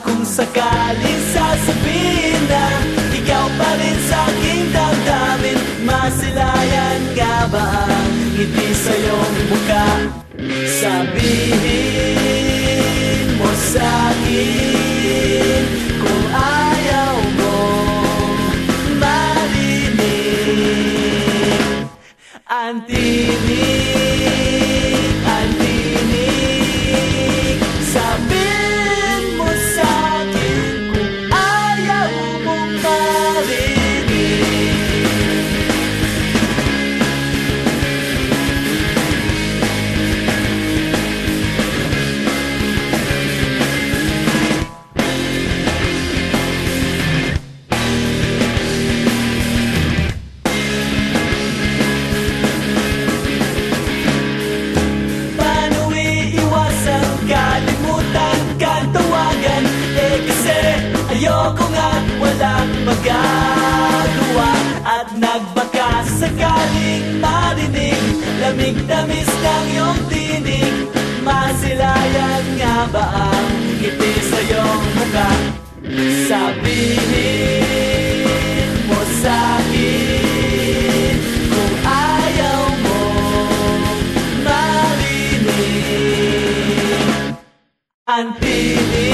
Kung sakaling sasabihin na Ikaw pa rin sa aking damdamin Masilayan nga ba ang ngiti sa iyong mukha? Sabihin mo sa'kin Kung ayaw mong marinig Ang magagawa At nagbaka sakaling marinig. Lamig tamis ng iyong tinig. Masilayan nga ba ang ngiti sa iyong mukha? Sabihin mo sa'kin Kung ayaw mo marinig. Ang tinig,